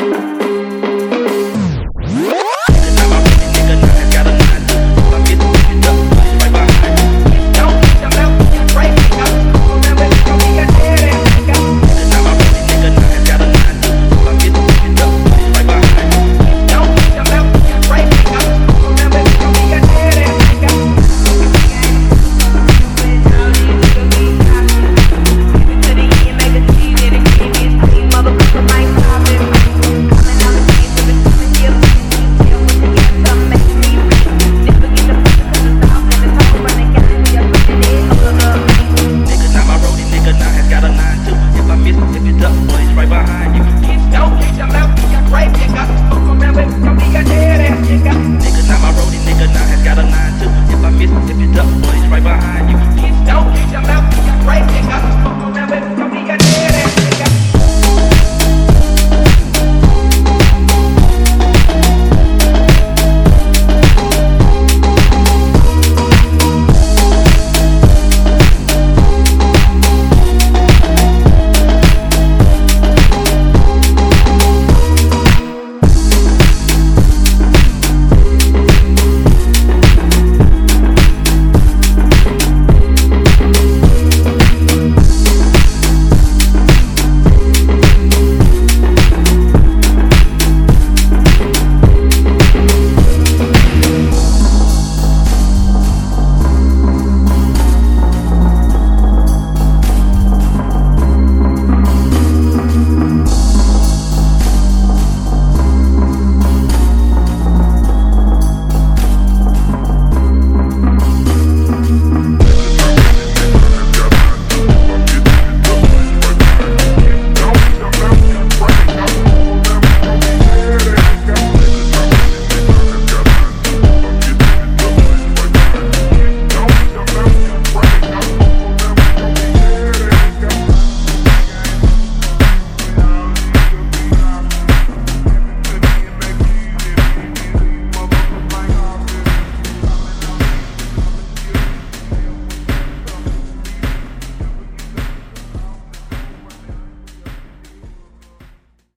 Podcast. If you duck, but it's right behind you. Don't get your mouth.